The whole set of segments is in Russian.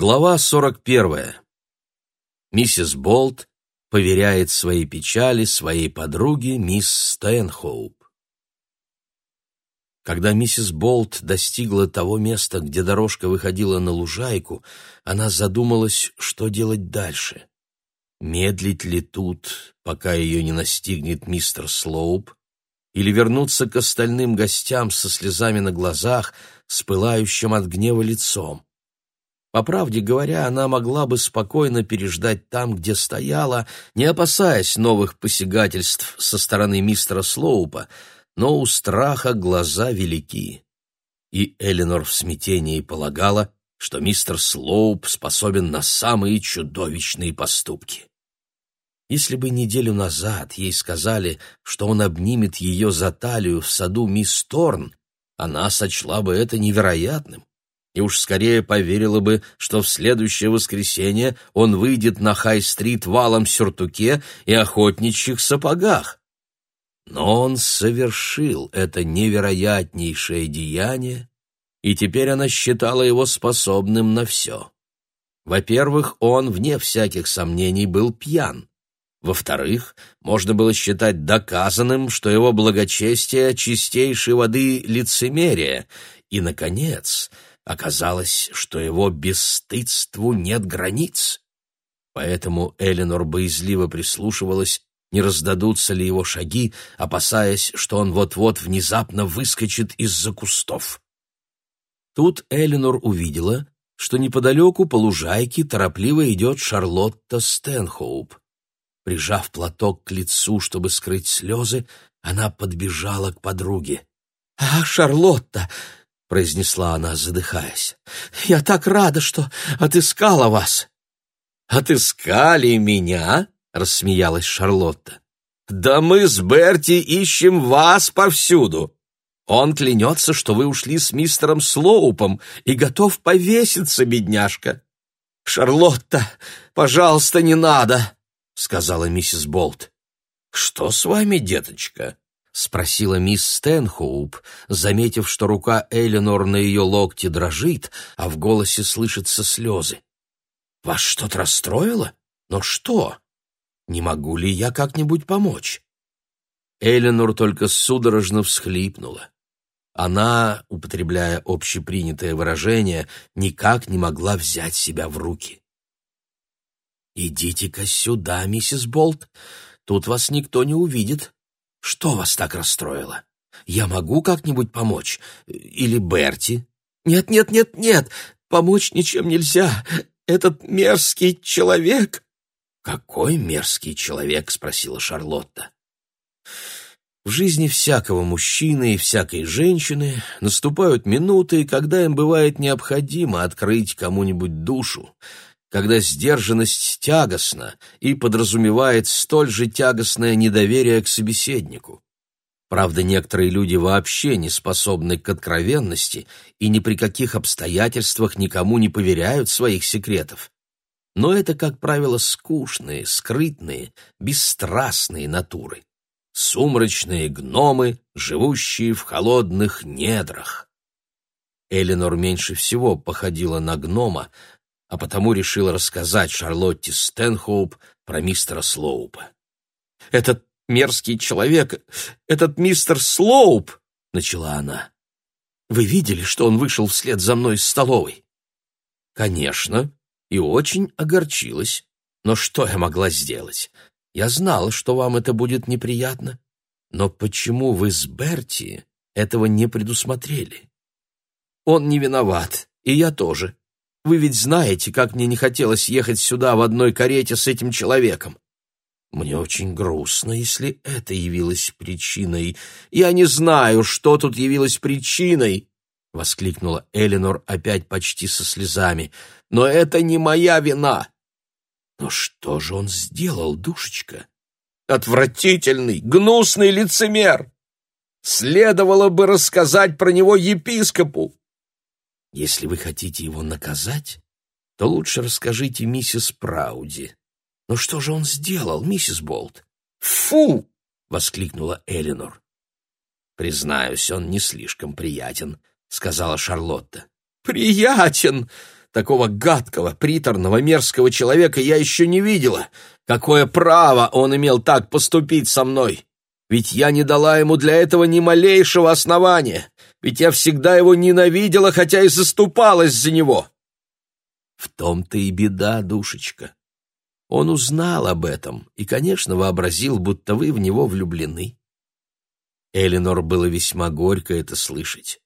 Глава 41. Миссис Болт поверяет свои печали своей подруге мисс Стэнхоуп. Когда миссис Болт достигла того места, где дорожка выходила на лужайку, она задумалась, что делать дальше. Медлить ли тут, пока ее не настигнет мистер Слоуп, или вернуться к остальным гостям со слезами на глазах, с пылающим от гнева лицом? По правде говоря, она могла бы спокойно переждать там, где стояла, не опасаясь новых посягательств со стороны мистера Слоупа, но у страха глаза велики. И Эленор в смятении полагала, что мистер Слоуп способен на самые чудовищные поступки. Если бы неделю назад ей сказали, что он обнимет ее за талию в саду мисс Торн, она сочла бы это невероятным и уж скорее поверила бы, что в следующее воскресенье он выйдет на Хай-стрит валом сюртуке и охотничьих сапогах. Но он совершил это невероятнейшее деяние, и теперь она считала его способным на все. Во-первых, он, вне всяких сомнений, был пьян. Во-вторых, можно было считать доказанным, что его благочестие — чистейшей воды лицемерие. И, наконец, Оказалось, что его бесстыдству нет границ. Поэтому Эленор боязливо прислушивалась, не раздадутся ли его шаги, опасаясь, что он вот-вот внезапно выскочит из-за кустов. Тут Эленор увидела, что неподалеку по лужайке торопливо идет Шарлотта Стэнхоуп. Прижав платок к лицу, чтобы скрыть слезы, она подбежала к подруге. «А, Шарлотта, — произнесла она, задыхаясь. «Я так рада, что отыскала вас!» «Отыскали меня?» — рассмеялась Шарлотта. «Да мы с Берти ищем вас повсюду. Он клянется, что вы ушли с мистером Слоупом и готов повеситься, бедняжка». «Шарлотта, пожалуйста, не надо!» — сказала миссис Болт. «Что с вами, деточка?» — спросила мисс Стэнхоуп, заметив, что рука Эленор на ее локте дрожит, а в голосе слышатся слезы. «Вас что-то расстроило? Но что? Не могу ли я как-нибудь помочь?» Эленор только судорожно всхлипнула. Она, употребляя общепринятое выражение, никак не могла взять себя в руки. «Идите-ка сюда, миссис Болт, тут вас никто не увидит», что вас так расстроило? Я могу как-нибудь помочь? Или Берти? Нет, нет, нет, нет, помочь ничем нельзя. Этот мерзкий человек. Какой мерзкий человек? спросила Шарлотта. В жизни всякого мужчины и всякой женщины наступают минуты, когда им бывает необходимо открыть кому-нибудь душу, когда сдержанность тягостна и подразумевает столь же тягостное недоверие к собеседнику. Правда, некоторые люди вообще не способны к откровенности и ни при каких обстоятельствах никому не поверяют своих секретов. Но это, как правило, скучные, скрытные, бесстрастные натуры. Сумрачные гномы, живущие в холодных недрах. Эленор меньше всего походила на гнома, а потому решила рассказать Шарлотте Стэнхоуп про мистера Слоупа. «Этот мерзкий человек, этот мистер Слоуп!» — начала она. «Вы видели, что он вышел вслед за мной из столовой?» «Конечно, и очень огорчилась. Но что я могла сделать? Я знала, что вам это будет неприятно. Но почему вы с Берти этого не предусмотрели?» «Он не виноват, и я тоже. Вы ведь знаете, как мне не хотелось ехать сюда в одной карете с этим человеком. Мне очень грустно, если это явилось причиной. Я не знаю, что тут явилось причиной, — воскликнула Эленор опять почти со слезами. «Но это не моя вина!» «Но что же он сделал, душечка?» «Отвратительный, гнусный лицемер! Следовало бы рассказать про него епископу!» Если вы хотите его наказать, то лучше расскажите миссис Прауди. Но что же он сделал, миссис Болт? Фу! воскликнула Элинор. Признаюсь, он не слишком приятен, сказала Шарлотта. Приятен! Такого гадкого, приторного, мерзкого человека я еще не видела. Какое право он имел так поступить со мной? Ведь я не дала ему для этого ни малейшего основания. Ведь я всегда его ненавидела, хотя и заступалась за него. В том-то и беда, душечка. Он узнал об этом и, конечно, вообразил, будто вы в него влюблены. Эленор было весьма горько это слышать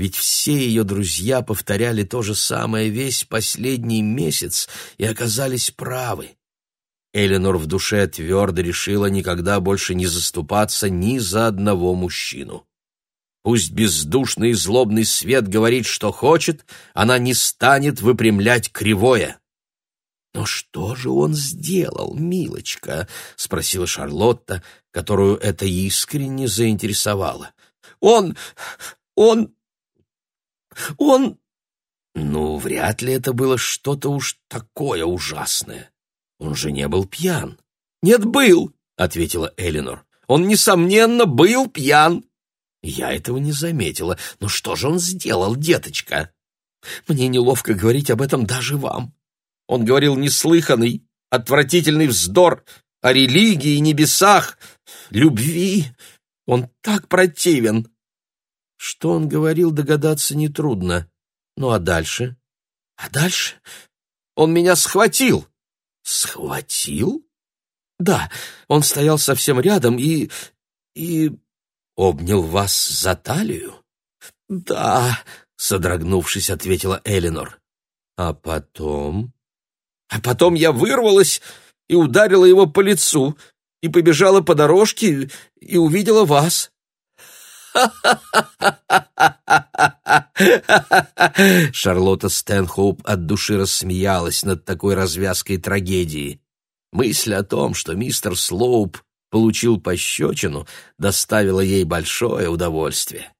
ведь все ее друзья повторяли то же самое весь последний месяц и оказались правы. Эленор в душе твердо решила никогда больше не заступаться ни за одного мужчину. Пусть бездушный и злобный свет говорит, что хочет, она не станет выпрямлять кривое. «Но что же он сделал, милочка?» — спросила Шарлотта, которую это искренне заинтересовало. «Он... он он... Ну, вряд ли это было что-то уж такое ужасное. Он же не был пьян. Нет, был, ответила Элинор. Он, несомненно, был пьян. Я этого не заметила. Но что же он сделал, деточка? Мне неловко говорить об этом даже вам. Он говорил неслыханный, отвратительный вздор о религии, небесах, любви. Он так противен. Что он говорил, догадаться нетрудно. Ну а дальше? А дальше? Он меня схватил. Схватил? Да, он стоял совсем рядом и... и... Обнял вас за талию? Да, содрогнувшись, ответила Элинор. А потом... А потом я вырвалась и ударила его по лицу, и побежала по дорожке и увидела вас. Шарлотта Стэнхоуп от души рассмеялась над такой развязкой трагедии. Мысль о том, что мистер Слоуп получил пощечину, доставила ей большое удовольствие.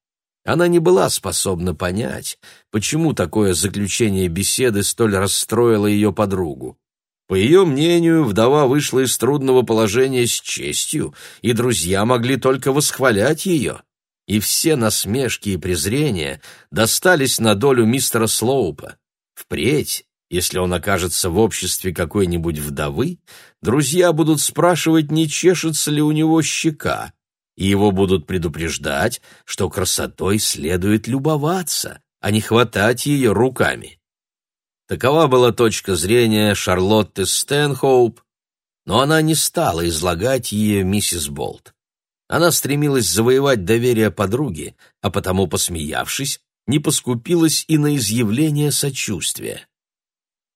Она не была способна понять, почему такое заключение беседы столь расстроило ее подругу. По ее мнению, вдова вышла из трудного положения с честью, и друзья могли только восхвалять ее и все насмешки и презрения достались на долю мистера Слоупа. Впредь, если он окажется в обществе какой-нибудь вдовы, друзья будут спрашивать, не чешется ли у него щека, и его будут предупреждать, что красотой следует любоваться, а не хватать ее руками. Такова была точка зрения Шарлотты Стэнхоуп, но она не стала излагать ее миссис Болт. Она стремилась завоевать доверие подруги, а потому, посмеявшись, не поскупилась и на изъявление сочувствия.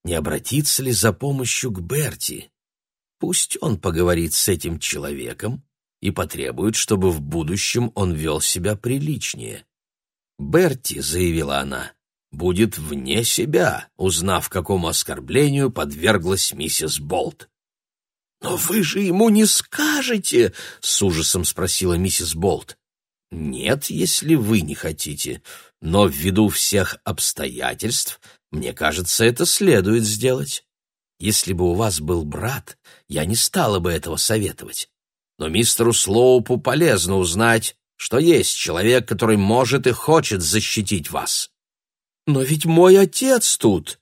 Не обратиться ли за помощью к Берти? Пусть он поговорит с этим человеком и потребует, чтобы в будущем он вел себя приличнее. Берти, заявила она, будет вне себя, узнав, какому оскорблению подверглась миссис Болт. «Но вы же ему не скажете?» — с ужасом спросила миссис Болт. «Нет, если вы не хотите, но ввиду всех обстоятельств, мне кажется, это следует сделать. Если бы у вас был брат, я не стала бы этого советовать. Но мистеру Слоупу полезно узнать, что есть человек, который может и хочет защитить вас». «Но ведь мой отец тут!»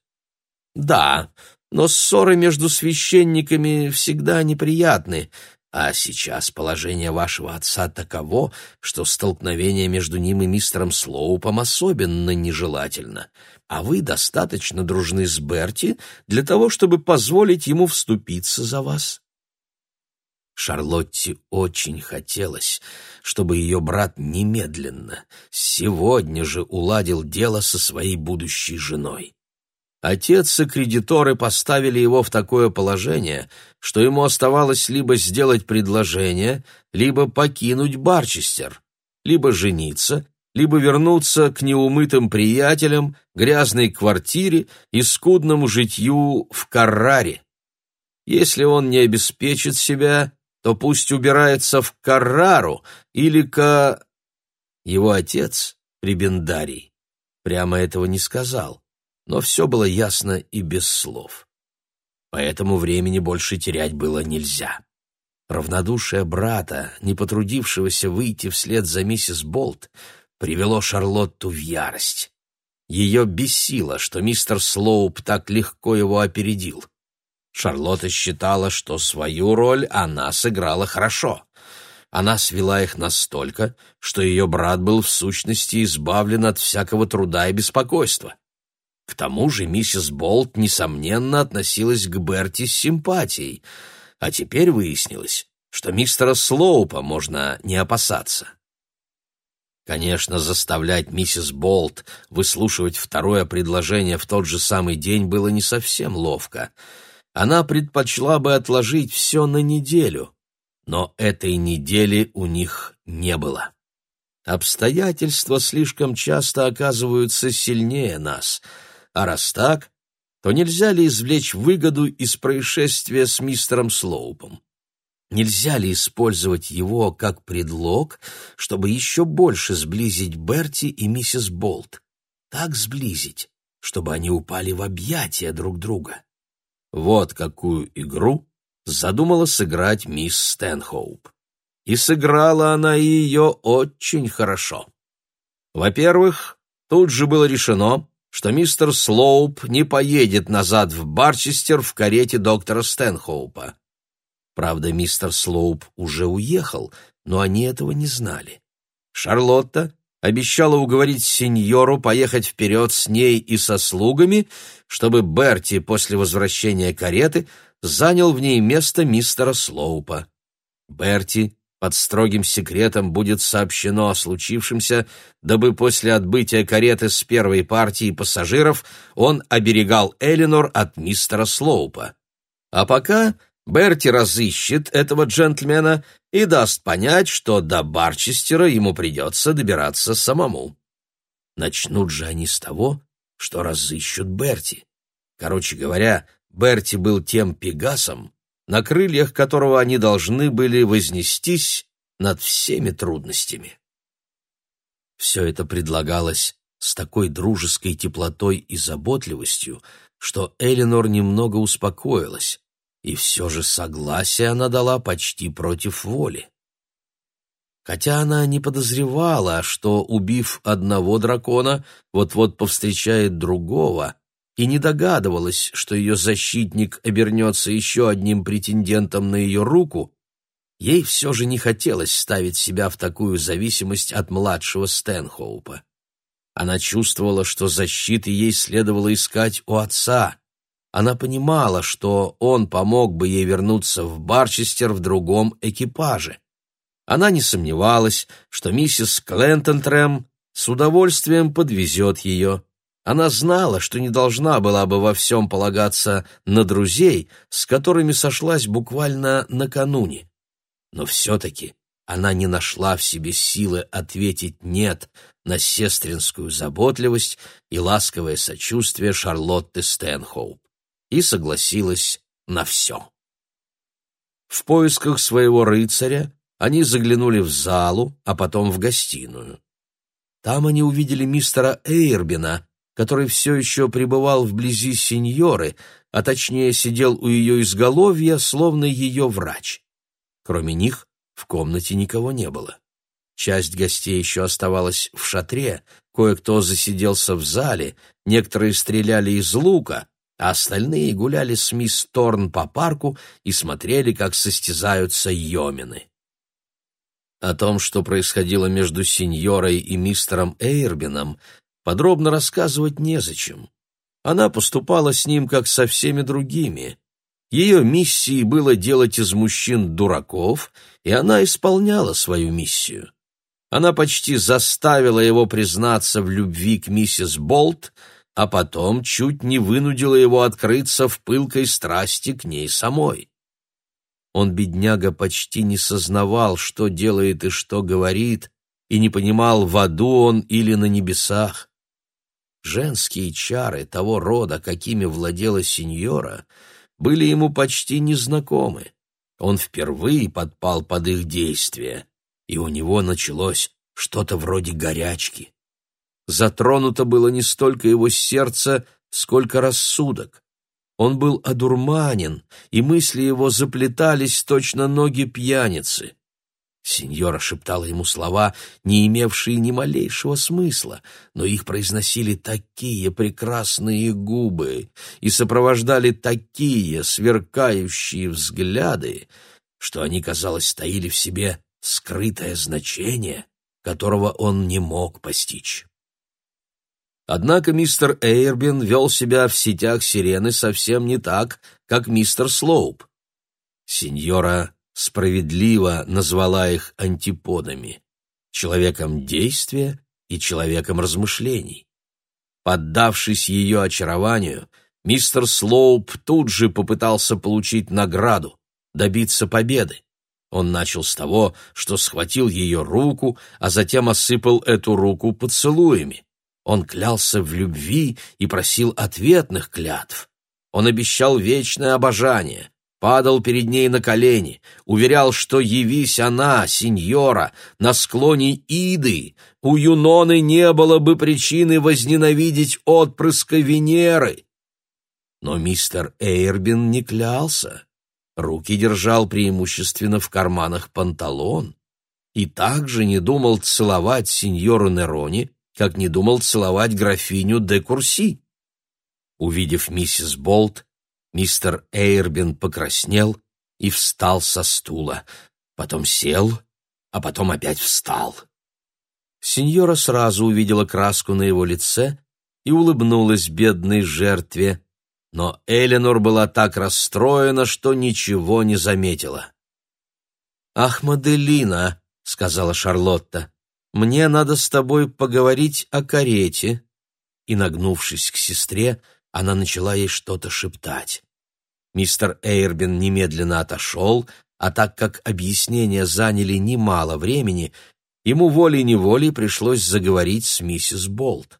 «Да, но ссоры между священниками всегда неприятны, а сейчас положение вашего отца таково, что столкновение между ним и мистером Слоупом особенно нежелательно, а вы достаточно дружны с Берти для того, чтобы позволить ему вступиться за вас. Шарлотте очень хотелось, чтобы ее брат немедленно, сегодня же уладил дело со своей будущей женой. Отец и кредиторы поставили его в такое положение, что ему оставалось либо сделать предложение, либо покинуть Барчестер, либо жениться, либо вернуться к неумытым приятелям, грязной квартире и скудному житью в Карраре. Если он не обеспечит себя, то пусть убирается в Каррару или к... Его отец, Прибендарий, прямо этого не сказал но все было ясно и без слов. Поэтому времени больше терять было нельзя. Равнодушие брата, не потрудившегося выйти вслед за миссис Болт, привело Шарлотту в ярость. Ее бесило, что мистер Слоуп так легко его опередил. Шарлотта считала, что свою роль она сыграла хорошо. Она свела их настолько, что ее брат был в сущности избавлен от всякого труда и беспокойства. К тому же миссис Болт, несомненно, относилась к Берти с симпатией, а теперь выяснилось, что мистера Слоупа можно не опасаться. Конечно, заставлять миссис Болт выслушивать второе предложение в тот же самый день было не совсем ловко. Она предпочла бы отложить все на неделю, но этой недели у них не было. Обстоятельства слишком часто оказываются сильнее нас, а раз так, то нельзя ли извлечь выгоду из происшествия с мистером Слоупом? Нельзя ли использовать его как предлог, чтобы еще больше сблизить Берти и миссис Болт? Так сблизить, чтобы они упали в объятия друг друга. Вот какую игру задумала сыграть мисс Стэнхоуп. И сыграла она ее очень хорошо. Во-первых, тут же было решено, что мистер Слоуп не поедет назад в Барчестер в карете доктора Стэнхоупа. Правда, мистер Слоуп уже уехал, но они этого не знали. Шарлотта обещала уговорить сеньору поехать вперед с ней и со слугами, чтобы Берти после возвращения кареты занял в ней место мистера Слоупа. Берти под строгим секретом будет сообщено о случившемся, дабы после отбытия кареты с первой партией пассажиров он оберегал Элинор от мистера Слоупа. А пока Берти разыщет этого джентльмена и даст понять, что до Барчестера ему придется добираться самому. Начнут же они с того, что разыщут Берти. Короче говоря, Берти был тем пегасом, на крыльях которого они должны были вознестись над всеми трудностями. Все это предлагалось с такой дружеской теплотой и заботливостью, что Эленор немного успокоилась, и все же согласие она дала почти против воли. Хотя она не подозревала, что, убив одного дракона, вот-вот повстречает другого, и не догадывалась, что ее защитник обернется еще одним претендентом на ее руку, ей все же не хотелось ставить себя в такую зависимость от младшего Стэнхоупа. Она чувствовала, что защиты ей следовало искать у отца, она понимала, что он помог бы ей вернуться в Барчестер в другом экипаже. Она не сомневалась, что миссис Клентонтрем с удовольствием подвезет ее. Она знала, что не должна была бы во всем полагаться на друзей, с которыми сошлась буквально накануне. Но все-таки она не нашла в себе силы ответить «нет» на сестринскую заботливость и ласковое сочувствие Шарлотты Стэнхоуп и согласилась на все. В поисках своего рыцаря они заглянули в залу, а потом в гостиную. Там они увидели мистера Эйрбина, который все еще пребывал вблизи сеньоры, а точнее сидел у ее изголовья, словно ее врач. Кроме них в комнате никого не было. Часть гостей еще оставалась в шатре, кое-кто засиделся в зале, некоторые стреляли из лука, а остальные гуляли с мисс Торн по парку и смотрели, как состязаются йомины. О том, что происходило между сеньорой и мистером Эйрбином, подробно рассказывать незачем. Она поступала с ним, как со всеми другими. Ее миссией было делать из мужчин дураков, и она исполняла свою миссию. Она почти заставила его признаться в любви к миссис Болт, а потом чуть не вынудила его открыться в пылкой страсти к ней самой. Он, бедняга, почти не сознавал, что делает и что говорит, и не понимал, в аду он или на небесах. Женские чары того рода, какими владела сеньора, были ему почти незнакомы. Он впервые подпал под их действие, и у него началось что-то вроде горячки. Затронуто было не столько его сердце, сколько рассудок. Он был одурманен, и мысли его заплетались точно ноги пьяницы. Сеньора шептала ему слова, не имевшие ни малейшего смысла, но их произносили такие прекрасные губы и сопровождали такие сверкающие взгляды, что они, казалось, таили в себе скрытое значение, которого он не мог постичь. Однако мистер Эйрбин вел себя в сетях сирены совсем не так, как мистер Слоуп. Сеньора справедливо назвала их антиподами — человеком действия и человеком размышлений. Поддавшись ее очарованию, мистер Слоуп тут же попытался получить награду, добиться победы. Он начал с того, что схватил ее руку, а затем осыпал эту руку поцелуями. Он клялся в любви и просил ответных клятв. Он обещал вечное обожание, падал перед ней на колени, уверял, что явись она, сеньора, на склоне Иды, у Юноны не было бы причины возненавидеть отпрыска Венеры. Но мистер Эйрбин не клялся. Руки держал преимущественно в карманах панталон и также не думал целовать сеньору Нерони, как не думал целовать графиню де Курси. Увидев миссис Болт, мистер Эйрбин покраснел и встал со стула, потом сел, а потом опять встал. Сеньора сразу увидела краску на его лице и улыбнулась бедной жертве, но Эленор была так расстроена, что ничего не заметила. «Ах, Маделина!» — сказала Шарлотта. «Мне надо с тобой поговорить о карете». И, нагнувшись к сестре, она начала ей что-то шептать. Мистер Эйрбин немедленно отошел, а так как объяснения заняли немало времени, ему волей-неволей пришлось заговорить с миссис Болт.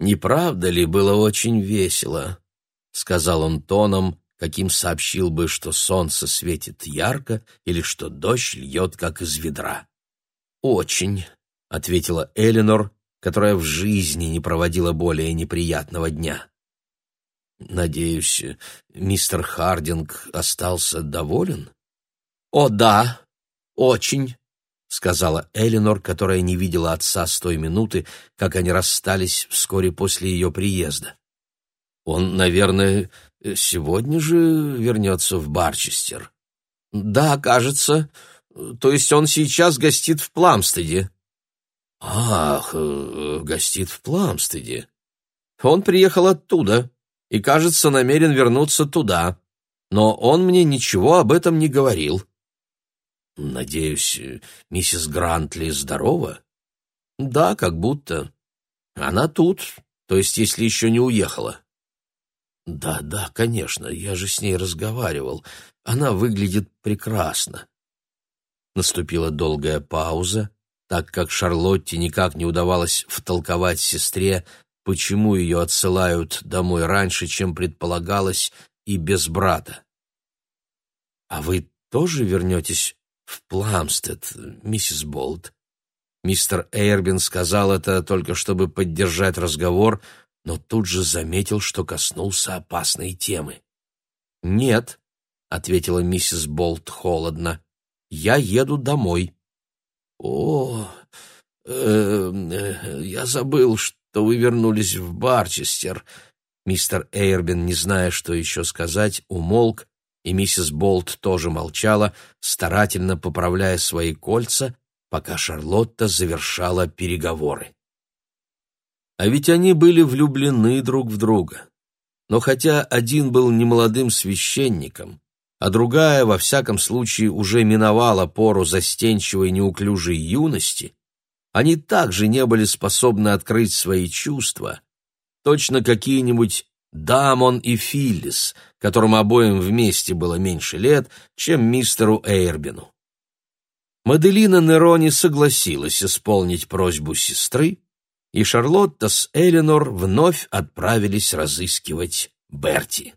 «Не правда ли было очень весело?» — сказал он тоном, каким сообщил бы, что солнце светит ярко или что дождь льет, как из ведра. «Очень», — ответила Эленор, которая в жизни не проводила более неприятного дня. «Надеюсь, мистер Хардинг остался доволен?» «О, да, очень», — сказала Эленор, которая не видела отца с той минуты, как они расстались вскоре после ее приезда. «Он, наверное, сегодня же вернется в Барчестер?» «Да, кажется. То есть он сейчас гостит в Пламстеде». «Ах, э, гостит в Пламстеде». «Он приехал оттуда и, кажется, намерен вернуться туда, но он мне ничего об этом не говорил». «Надеюсь, миссис Грантли здорова?» «Да, как будто. Она тут, то есть если еще не уехала». «Да, да, конечно, я же с ней разговаривал. Она выглядит прекрасно». Наступила долгая пауза, так как Шарлотте никак не удавалось втолковать сестре, почему ее отсылают домой раньше, чем предполагалось, и без брата. «А вы тоже вернетесь в Пламстед, миссис Болт?» Мистер Эйрбин сказал это только чтобы поддержать разговор, но тут же заметил, что коснулся опасной темы. «Нет», — ответила миссис Болт холодно, — «я еду домой». «О, э, э, я забыл, что вы вернулись в Барчестер». Мистер Эйрбин, не зная, что еще сказать, умолк, и миссис Болт тоже молчала, старательно поправляя свои кольца, пока Шарлотта завершала переговоры. А ведь они были влюблены друг в друга. Но хотя один был немолодым священником, а другая, во всяком случае, уже миновала пору застенчивой неуклюжей юности, они также не были способны открыть свои чувства, точно какие-нибудь Дамон и Филлис, которым обоим вместе было меньше лет, чем мистеру Эйрбину. Маделина Нерони согласилась исполнить просьбу сестры, и Шарлотта с Эленор вновь отправились разыскивать Берти.